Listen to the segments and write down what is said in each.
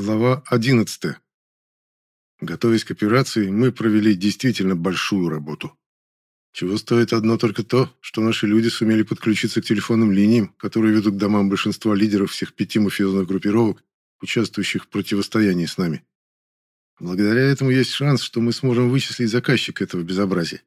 Глава 11. Готовясь к операции, мы провели действительно большую работу. Чего стоит одно только то, что наши люди сумели подключиться к телефонным линиям, которые ведут к домам большинства лидеров всех пяти мафиозных группировок, участвующих в противостоянии с нами. Благодаря этому есть шанс, что мы сможем вычислить заказчика этого безобразия.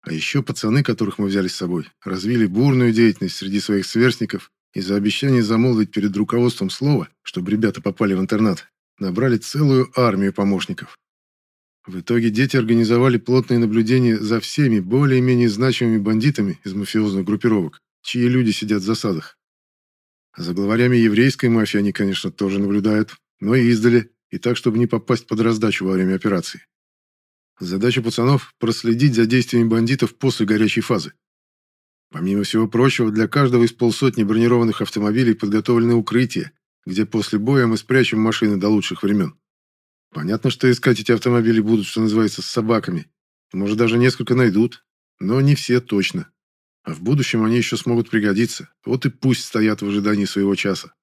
А еще пацаны, которых мы взяли с собой, развили бурную деятельность среди своих сверстников из-за обещания замолвить перед руководством слово, чтобы ребята попали в интернат, набрали целую армию помощников. В итоге дети организовали плотное наблюдение за всеми более-менее значимыми бандитами из мафиозных группировок, чьи люди сидят в засадах. За главарями еврейской мафии они, конечно, тоже наблюдают, но и издали, и так, чтобы не попасть под раздачу во время операции. Задача пацанов – проследить за действиями бандитов после горячей фазы. Помимо всего прочего, для каждого из полсотни бронированных автомобилей подготовлены укрытия, где после боя мы спрячем машины до лучших времен. Понятно, что искать эти автомобили будут, что называется, с собаками. Может, даже несколько найдут, но не все точно. А в будущем они еще смогут пригодиться. Вот и пусть стоят в ожидании своего часа.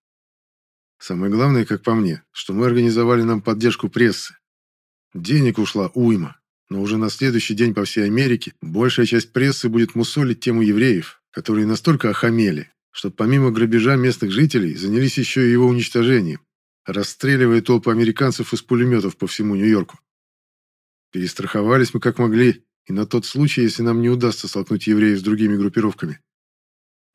Самое главное, как по мне, что мы организовали нам поддержку прессы. Денег ушла уйма, но уже на следующий день по всей Америке большая часть прессы будет мусолить тему евреев, которые настолько охамели, что помимо грабежа местных жителей занялись еще и его уничтожением, расстреливая толпы американцев из пулеметов по всему Нью-Йорку. Перестраховались мы как могли, и на тот случай, если нам не удастся столкнуть евреев с другими группировками.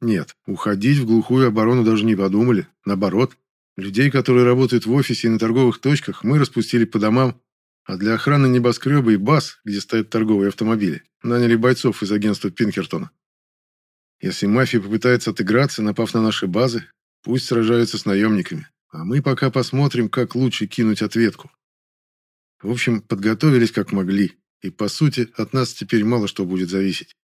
Нет, уходить в глухую оборону даже не подумали. Наоборот, людей, которые работают в офисе и на торговых точках, мы распустили по домам а для охраны небоскреба и баз, где стоят торговые автомобили, наняли бойцов из агентства Пинкертона. Если мафия попытается отыграться, напав на наши базы, пусть сражаются с наемниками, а мы пока посмотрим, как лучше кинуть ответку. В общем, подготовились как могли, и, по сути, от нас теперь мало что будет зависеть.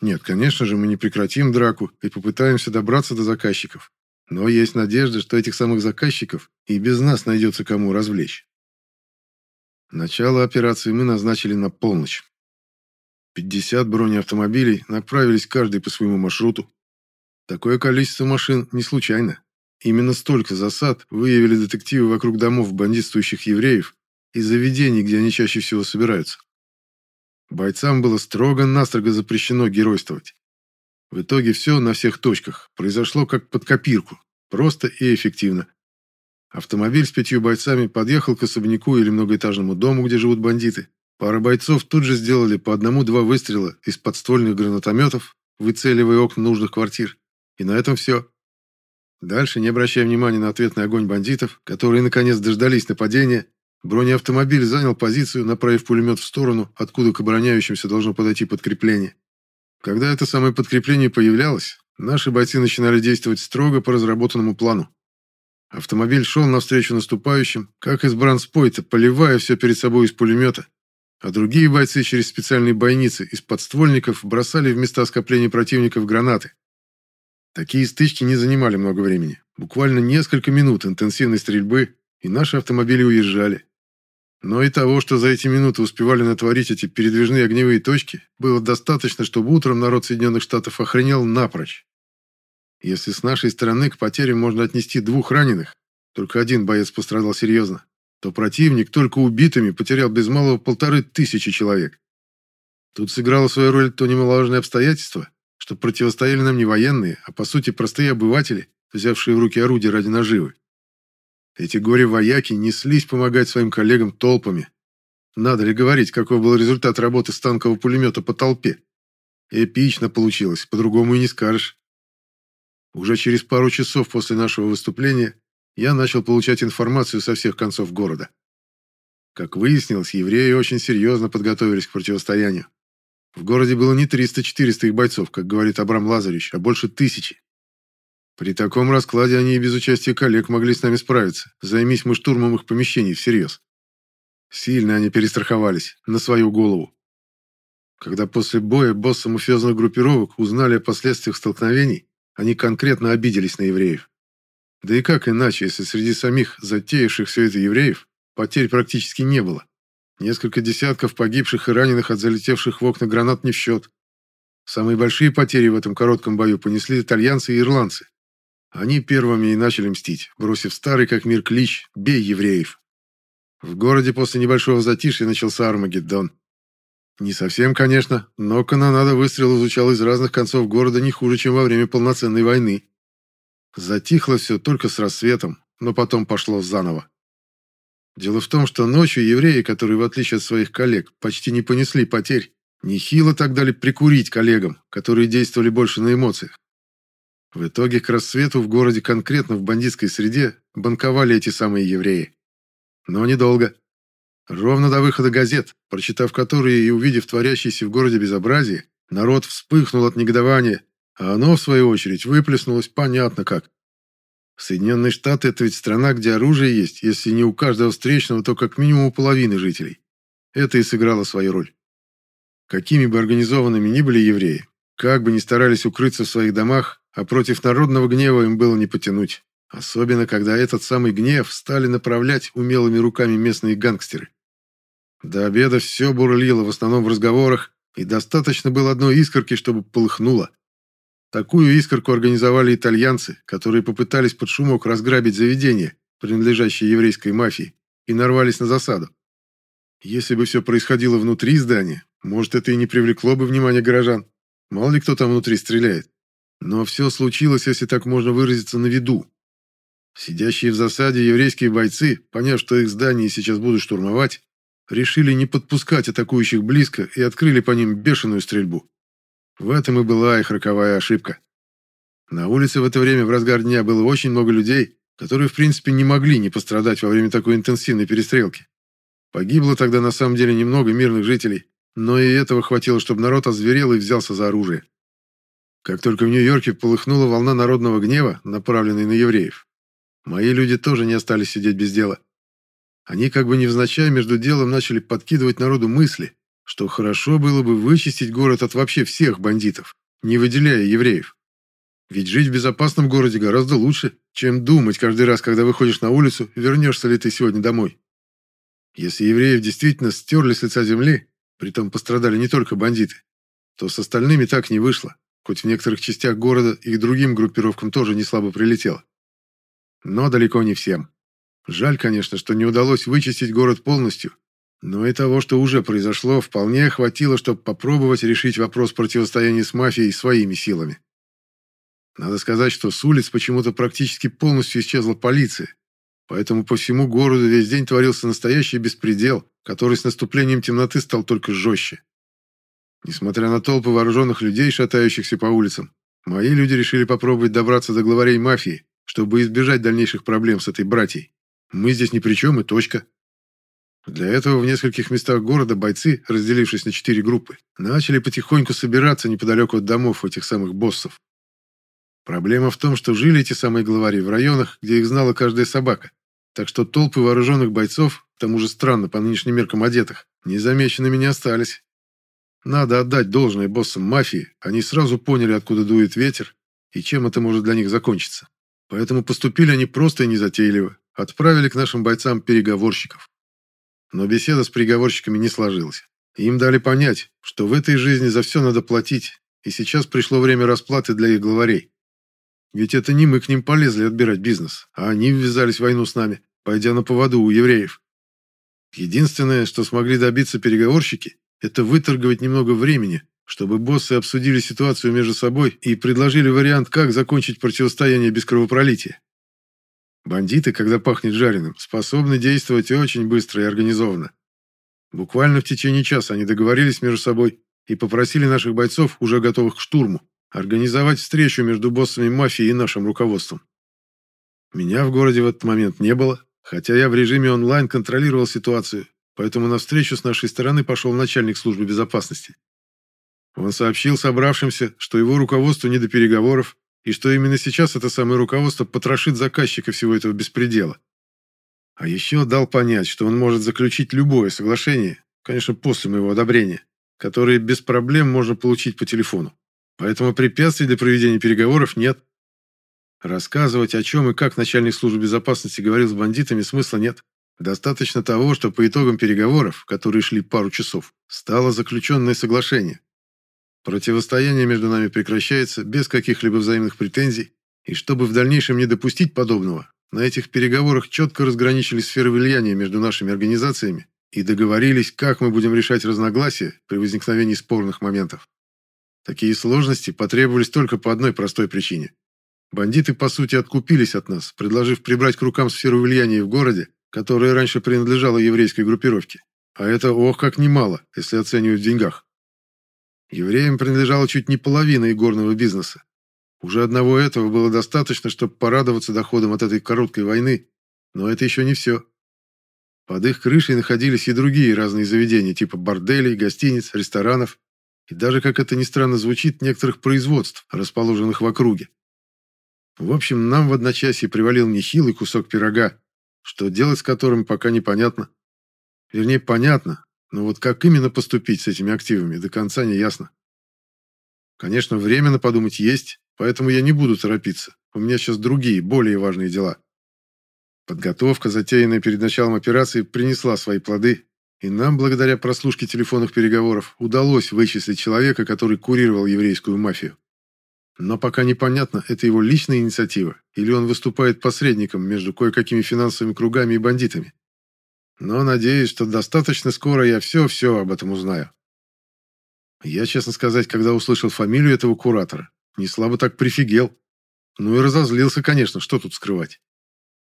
Нет, конечно же, мы не прекратим драку и попытаемся добраться до заказчиков. Но есть надежда, что этих самых заказчиков и без нас найдется кому развлечь. Начало операции мы назначили на полночь. 50 бронеавтомобилей направились каждый по своему маршруту. Такое количество машин не случайно. Именно столько засад выявили детективы вокруг домов бандитствующих евреев и заведений, где они чаще всего собираются. Бойцам было строго-настрого запрещено геройствовать. В итоге все на всех точках произошло как под копирку, просто и эффективно. Автомобиль с пятью бойцами подъехал к особняку или многоэтажному дому, где живут бандиты. Пара бойцов тут же сделали по одному-два выстрела из подствольных гранатометов, выцеливая окна нужных квартир. И на этом все. Дальше, не обращая внимания на ответный огонь бандитов, которые наконец дождались нападения, бронеавтомобиль занял позицию, направив пулемет в сторону, откуда к обороняющимся должно подойти подкрепление. Когда это самое подкрепление появлялось, наши бойцы начинали действовать строго по разработанному плану. Автомобиль шел навстречу наступающим, как из бранспойта, поливая все перед собой из пулемета. А другие бойцы через специальные бойницы из подствольников бросали в места скопления противников гранаты. Такие стычки не занимали много времени. Буквально несколько минут интенсивной стрельбы, и наши автомобили уезжали. Но и того, что за эти минуты успевали натворить эти передвижные огневые точки, было достаточно, чтобы утром народ Соединенных Штатов охренел напрочь. Если с нашей стороны к потерям можно отнести двух раненых, только один боец пострадал серьезно, то противник только убитыми потерял без малого полторы тысячи человек. Тут сыграло свою роль то немаловажное обстоятельство, что противостояли нам не военные, а по сути простые обыватели, взявшие в руки орудия ради наживы. Эти горе-вояки неслись помогать своим коллегам толпами. Надо ли говорить, какой был результат работы с танкового пулемета по толпе? Эпично получилось, по-другому и не скажешь. Уже через пару часов после нашего выступления я начал получать информацию со всех концов города. Как выяснилось, евреи очень серьезно подготовились к противостоянию. В городе было не 300-400 их бойцов, как говорит Абрам Лазаревич, а больше тысячи. При таком раскладе они и без участия коллег могли с нами справиться, займись мы штурмом их помещений всерьез. Сильно они перестраховались, на свою голову. Когда после боя боссы мафиозных группировок узнали о последствиях столкновений, они конкретно обиделись на евреев. Да и как иначе, если среди самих затеявших все это евреев потерь практически не было. Несколько десятков погибших и раненых от залетевших в окна гранат не в счет. Самые большие потери в этом коротком бою понесли итальянцы и ирландцы. Они первыми и начали мстить, бросив старый как мир клич «Бей евреев!». В городе после небольшого затишья начался Армагеддон. Не совсем, конечно, но канонада выстрелов звучала из разных концов города не хуже, чем во время полноценной войны. Затихло все только с рассветом, но потом пошло заново. Дело в том, что ночью евреи, которые, в отличие от своих коллег, почти не понесли потерь, нехило так дали прикурить коллегам, которые действовали больше на эмоциях. В итоге к рассвету в городе, конкретно в бандитской среде, банковали эти самые евреи. Но недолго. Ровно до выхода газет, прочитав которые и увидев творящееся в городе безобразие, народ вспыхнул от негодования, а оно, в свою очередь, выплеснулось понятно как. Соединенные Штаты – это ведь страна, где оружие есть, если не у каждого встречного, то как минимум у половины жителей. Это и сыграло свою роль. Какими бы организованными ни были евреи, как бы ни старались укрыться в своих домах, а против народного гнева им было не потянуть. Особенно, когда этот самый гнев стали направлять умелыми руками местные гангстеры. До обеда все бурлило, в основном в разговорах, и достаточно было одной искорки, чтобы полыхнуло. Такую искорку организовали итальянцы, которые попытались под шумок разграбить заведение, принадлежащее еврейской мафии, и нарвались на засаду. Если бы все происходило внутри здания, может, это и не привлекло бы внимания горожан. Мало ли кто там внутри стреляет. Но все случилось, если так можно выразиться, на виду. Сидящие в засаде еврейские бойцы, поняв, что их здание сейчас будут штурмовать, решили не подпускать атакующих близко и открыли по ним бешеную стрельбу. В этом и была их роковая ошибка. На улице в это время в разгар дня было очень много людей, которые в принципе не могли не пострадать во время такой интенсивной перестрелки. Погибло тогда на самом деле немного мирных жителей, но и этого хватило, чтобы народ озверел и взялся за оружие. Как только в Нью-Йорке полыхнула волна народного гнева, направленной на евреев, Мои люди тоже не остались сидеть без дела. Они как бы невзначай между делом начали подкидывать народу мысли, что хорошо было бы вычистить город от вообще всех бандитов, не выделяя евреев. Ведь жить в безопасном городе гораздо лучше, чем думать каждый раз, когда выходишь на улицу, вернешься ли ты сегодня домой. Если евреев действительно стерли с лица земли, притом пострадали не только бандиты, то с остальными так не вышло, хоть в некоторых частях города и другим группировкам тоже не слабо прилетело но далеко не всем. Жаль, конечно, что не удалось вычистить город полностью, но и того, что уже произошло, вполне хватило, чтобы попробовать решить вопрос противостояния с мафией своими силами. Надо сказать, что с улиц почему-то практически полностью исчезла полиция, поэтому по всему городу весь день творился настоящий беспредел, который с наступлением темноты стал только жестче. Несмотря на толпы вооруженных людей, шатающихся по улицам, мои люди решили попробовать добраться до главарей мафии, чтобы избежать дальнейших проблем с этой братьей. Мы здесь ни при чем и точка. Для этого в нескольких местах города бойцы, разделившись на четыре группы, начали потихоньку собираться неподалеку от домов этих самых боссов. Проблема в том, что жили эти самые главари в районах, где их знала каждая собака. Так что толпы вооруженных бойцов, к тому же странно по нынешним меркам одетых, незамеченными не остались. Надо отдать должное боссам мафии, они сразу поняли, откуда дует ветер и чем это может для них закончиться. Поэтому поступили они просто и незатейливо. Отправили к нашим бойцам переговорщиков. Но беседа с переговорщиками не сложилась. Им дали понять, что в этой жизни за все надо платить, и сейчас пришло время расплаты для их главарей. Ведь это не мы к ним полезли отбирать бизнес, а они ввязались в войну с нами, пойдя на поводу у евреев. Единственное, что смогли добиться переговорщики, это выторговать немного времени, чтобы боссы обсудили ситуацию между собой и предложили вариант, как закончить противостояние без кровопролития. Бандиты, когда пахнет жареным, способны действовать очень быстро и организованно. Буквально в течение часа они договорились между собой и попросили наших бойцов, уже готовых к штурму, организовать встречу между боссами мафии и нашим руководством. Меня в городе в этот момент не было, хотя я в режиме онлайн контролировал ситуацию, поэтому на встречу с нашей стороны пошел начальник службы безопасности. Он сообщил собравшимся, что его руководство не до переговоров, и что именно сейчас это самое руководство потрошит заказчика всего этого беспредела. А еще дал понять, что он может заключить любое соглашение, конечно, после моего одобрения, которое без проблем можно получить по телефону. Поэтому препятствий для проведения переговоров нет. Рассказывать, о чем и как начальник службы безопасности говорил с бандитами, смысла нет. Достаточно того, что по итогам переговоров, которые шли пару часов, стало заключенное соглашение, Противостояние между нами прекращается без каких-либо взаимных претензий, И чтобы в дальнейшем не допустить подобного, на этих переговорах четко разграничили сферы влияния между нашими организациями и договорились, как мы будем решать разногласия при возникновении спорных моментов. Такие сложности потребовались только по одной простой причине. Бандиты, по сути, откупились от нас, предложив прибрать к рукам сферу влияния в городе, которая раньше принадлежала еврейской группировке. А это ох как немало, если оценивать в деньгах. Евреям принадлежала чуть не половина игорного бизнеса. Уже одного этого было достаточно, чтобы порадоваться доходам от этой короткой войны, но это еще не все. Под их крышей находились и другие разные заведения, типа борделей, гостиниц, ресторанов и даже, как это ни странно звучит, некоторых производств, расположенных в округе. В общем, нам в одночасье привалил нехилый кусок пирога, что делать с которым пока непонятно. Вернее, понятно, но вот как именно поступить с этими активами, до конца не ясно. Конечно, временно подумать есть, поэтому я не буду торопиться. У меня сейчас другие, более важные дела. Подготовка, затеянная перед началом операции, принесла свои плоды, и нам, благодаря прослушке телефонных переговоров, удалось вычислить человека, который курировал еврейскую мафию. Но пока непонятно, это его личная инициатива, или он выступает посредником между кое-какими финансовыми кругами и бандитами. Но надеюсь, что достаточно скоро я все-все об этом узнаю. Я, честно сказать, когда услышал фамилию этого куратора, не слабо так прифигел. Ну и разозлился, конечно, что тут скрывать.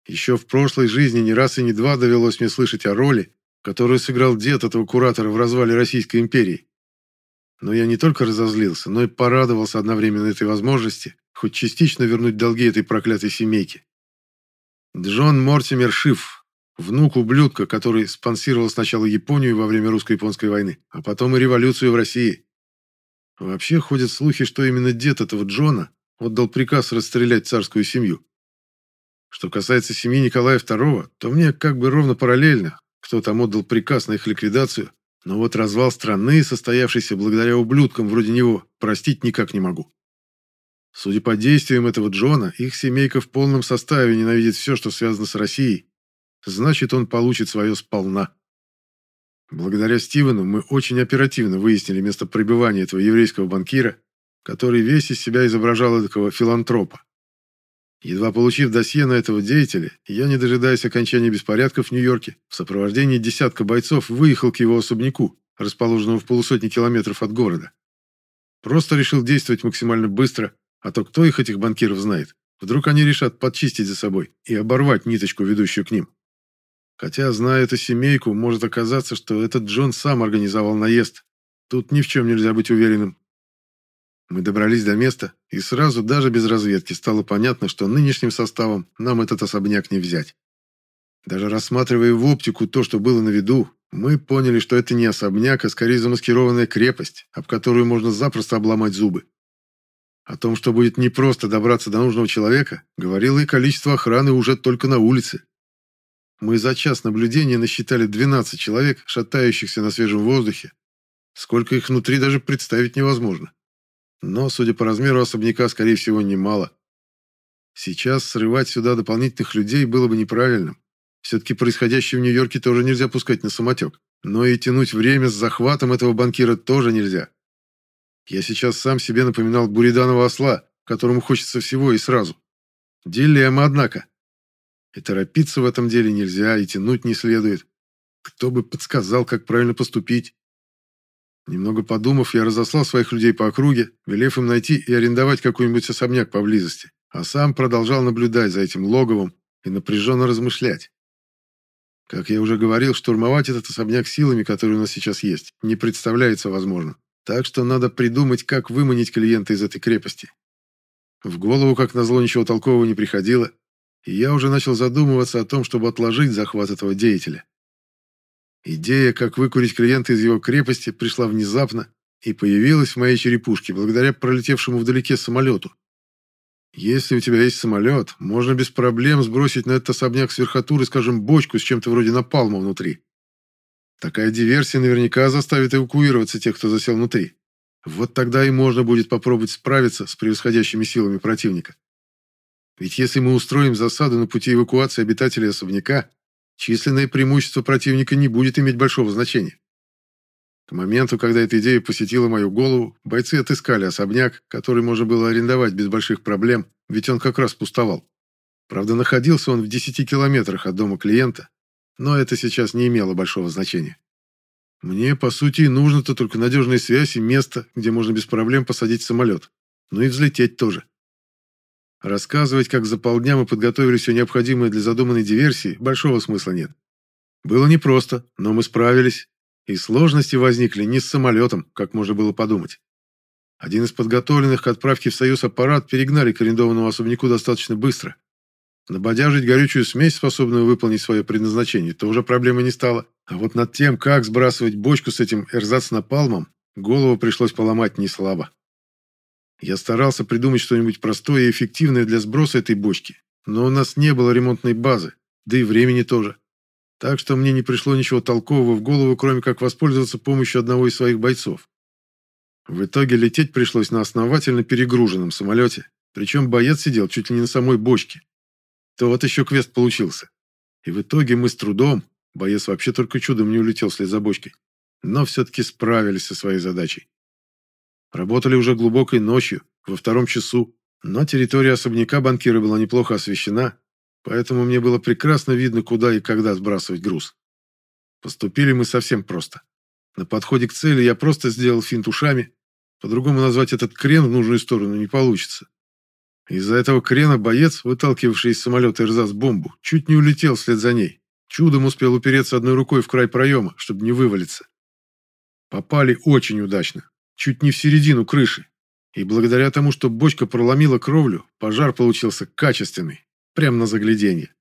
Еще в прошлой жизни не раз и не два довелось мне слышать о роли, которую сыграл дед этого куратора в развале Российской империи. Но я не только разозлился, но и порадовался одновременно этой возможности хоть частично вернуть долги этой проклятой семейки. Джон Мортимер Шиф, внук ублюдка, который спонсировал сначала Японию во время русско-японской войны, а потом и революцию в России. Вообще ходят слухи, что именно дед этого Джона отдал приказ расстрелять царскую семью. Что касается семьи Николая II, то мне как бы ровно параллельно, кто там отдал приказ на их ликвидацию, но вот развал страны, состоявшийся благодаря ублюдкам вроде него, простить никак не могу. Судя по действиям этого Джона, их семейка в полном составе ненавидит все, что связано с Россией. Значит, он получит свое сполна. Благодаря Стивену мы очень оперативно выяснили место пребывания этого еврейского банкира, который весь из себя изображал такого филантропа. Едва получив досье на этого деятеля, я, не дожидаясь окончания беспорядков в Нью-Йорке, в сопровождении десятка бойцов выехал к его особняку, расположенному в полусотни километров от города. Просто решил действовать максимально быстро, а то кто их, этих банкиров, знает. Вдруг они решат подчистить за собой и оборвать ниточку, ведущую к ним. Хотя, зная эту семейку, может оказаться, что этот Джон сам организовал наезд. Тут ни в чем нельзя быть уверенным. Мы добрались до места, и сразу, даже без разведки, стало понятно, что нынешним составом нам этот особняк не взять. Даже рассматривая в оптику то, что было на виду, мы поняли, что это не особняк, а скорее замаскированная крепость, об которую можно запросто обломать зубы. О том, что будет непросто добраться до нужного человека, говорило и количество охраны уже только на улице. Мы за час наблюдения насчитали 12 человек, шатающихся на свежем воздухе. Сколько их внутри даже представить невозможно. Но, судя по размеру особняка, скорее всего, немало. Сейчас срывать сюда дополнительных людей было бы неправильным. Все-таки происходящее в Нью-Йорке тоже нельзя пускать на самотек. Но и тянуть время с захватом этого банкира тоже нельзя. Я сейчас сам себе напоминал буриданова осла, которому хочется всего и сразу. Дилемма, однако. И торопиться в этом деле нельзя, и тянуть не следует. Кто бы подсказал, как правильно поступить? Немного подумав, я разослал своих людей по округе, велев им найти и арендовать какой-нибудь особняк поблизости, а сам продолжал наблюдать за этим логовом и напряженно размышлять. Как я уже говорил, штурмовать этот особняк силами, которые у нас сейчас есть, не представляется возможным. Так что надо придумать, как выманить клиента из этой крепости. В голову, как назло, ничего толкового не приходило, и я уже начал задумываться о том, чтобы отложить захват этого деятеля. Идея, как выкурить клиента из его крепости, пришла внезапно и появилась в моей черепушке благодаря пролетевшему вдалеке самолету. Если у тебя есть самолет, можно без проблем сбросить на этот особняк с верхотуры, скажем, бочку с чем-то вроде напалма внутри. Такая диверсия наверняка заставит эвакуироваться тех, кто засел внутри. Вот тогда и можно будет попробовать справиться с превосходящими силами противника. Ведь если мы устроим засаду на пути эвакуации обитателей особняка, численное преимущество противника не будет иметь большого значения. К моменту, когда эта идея посетила мою голову, бойцы отыскали особняк, который можно было арендовать без больших проблем, ведь он как раз пустовал. Правда, находился он в 10 километрах от дома клиента, но это сейчас не имело большого значения. Мне, по сути, нужно-то только надежная связь и место, где можно без проблем посадить самолет. Ну и взлететь тоже. Рассказывать, как за полдня мы подготовили все необходимое для задуманной диверсии, большого смысла нет. Было непросто, но мы справились, и сложности возникли не с самолетом, как можно было подумать. Один из подготовленных к отправке в Союз аппарат перегнали к арендованному особняку достаточно быстро. Набодяжить горючую смесь, способную выполнить свое предназначение, тоже проблемой не стало. А вот над тем, как сбрасывать бочку с этим эрзац-напалмом, голову пришлось поломать не слабо. Я старался придумать что-нибудь простое и эффективное для сброса этой бочки, но у нас не было ремонтной базы, да и времени тоже. Так что мне не пришло ничего толкового в голову, кроме как воспользоваться помощью одного из своих бойцов. В итоге лететь пришлось на основательно перегруженном самолете, причем боец сидел чуть ли не на самой бочке. То вот еще квест получился. И в итоге мы с трудом, боец вообще только чудом не улетел вслед за бочкой, но все-таки справились со своей задачей. Работали уже глубокой ночью, во втором часу, но территория особняка банкира была неплохо освещена, поэтому мне было прекрасно видно, куда и когда сбрасывать груз. Поступили мы совсем просто. На подходе к цели я просто сделал финт ушами, по-другому назвать этот крен в нужную сторону не получится. Из-за этого крена боец, выталкивавший из самолета Эрзац бомбу, чуть не улетел вслед за ней. Чудом успел упереться одной рукой в край проема, чтобы не вывалиться. Попали очень удачно чуть не в середину крыши. И благодаря тому, что бочка проломила кровлю, пожар получился качественный, прямо на загляденье.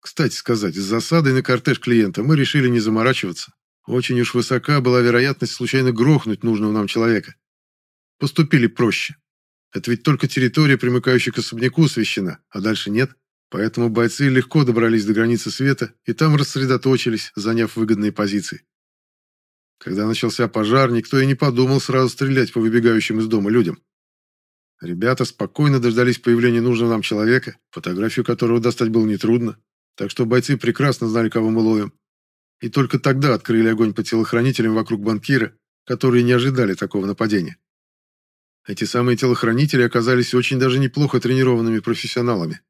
Кстати сказать, с засадой на кортеж клиента мы решили не заморачиваться. Очень уж высока была вероятность случайно грохнуть нужного нам человека. Поступили проще. Это ведь только территория, примыкающая к особняку, освещена, а дальше нет. Поэтому бойцы легко добрались до границы света и там рассредоточились, заняв выгодные позиции. Когда начался пожар, никто и не подумал сразу стрелять по выбегающим из дома людям. Ребята спокойно дождались появления нужного нам человека, фотографию которого достать было нетрудно, так что бойцы прекрасно знали, кого мы ловим. И только тогда открыли огонь по телохранителям вокруг банкира, которые не ожидали такого нападения. Эти самые телохранители оказались очень даже неплохо тренированными профессионалами.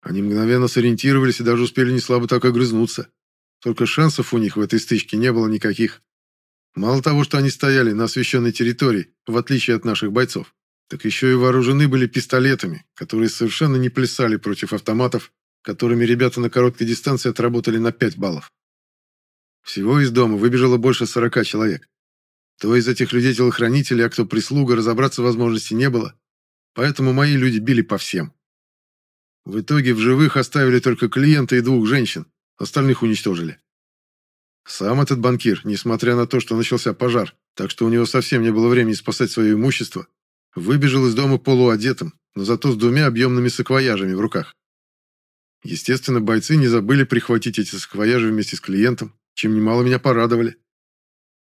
Они мгновенно сориентировались и даже успели неслабо так огрызнуться. Только шансов у них в этой стычке не было никаких. Мало того, что они стояли на освещенной территории, в отличие от наших бойцов, так еще и вооружены были пистолетами, которые совершенно не плясали против автоматов, которыми ребята на короткой дистанции отработали на 5 баллов. Всего из дома выбежало больше 40 человек. Кто из этих людей телохранители, а кто прислуга, разобраться возможности не было, поэтому мои люди били по всем. В итоге в живых оставили только клиента и двух женщин, остальных уничтожили. Сам этот банкир, несмотря на то, что начался пожар, так что у него совсем не было времени спасать свое имущество, выбежал из дома полуодетым, но зато с двумя объемными саквояжами в руках. Естественно, бойцы не забыли прихватить эти саквояжи вместе с клиентом, чем немало меня порадовали.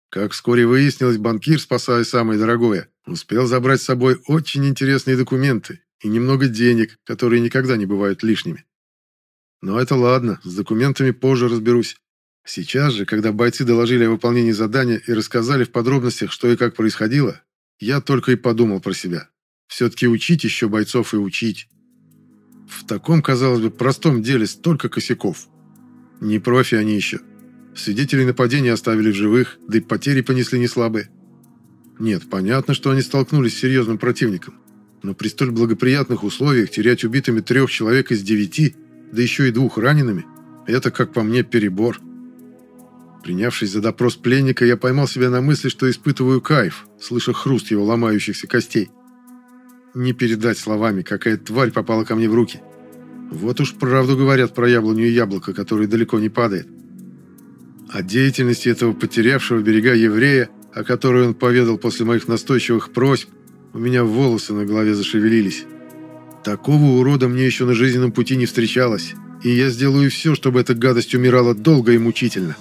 Как вскоре выяснилось, банкир, спасая самое дорогое, успел забрать с собой очень интересные документы и немного денег, которые никогда не бывают лишними. Но это ладно, с документами позже разберусь. Сейчас же, когда бойцы доложили о выполнении задания и рассказали в подробностях, что и как происходило, я только и подумал про себя. Все-таки учить еще бойцов и учить. В таком, казалось бы, простом деле столько косяков. Не профи они еще. Свидетелей нападения оставили в живых, да и потери понесли не слабые. Нет, понятно, что они столкнулись с серьезным противником. Но при столь благоприятных условиях терять убитыми трех человек из девяти, да еще и двух ранеными, это, как по мне, перебор. Принявшись за допрос пленника, я поймал себя на мысли, что испытываю кайф, слыша хруст его ломающихся костей. Не передать словами, какая тварь попала ко мне в руки. Вот уж правду говорят про яблоню и яблоко, которое далеко не падает. О деятельности этого потерявшего берега еврея, о которой он поведал после моих настойчивых просьб, у меня волосы на голове зашевелились. Такого урода мне еще на жизненном пути не встречалось, и я сделаю все, чтобы эта гадость умирала долго и мучительно».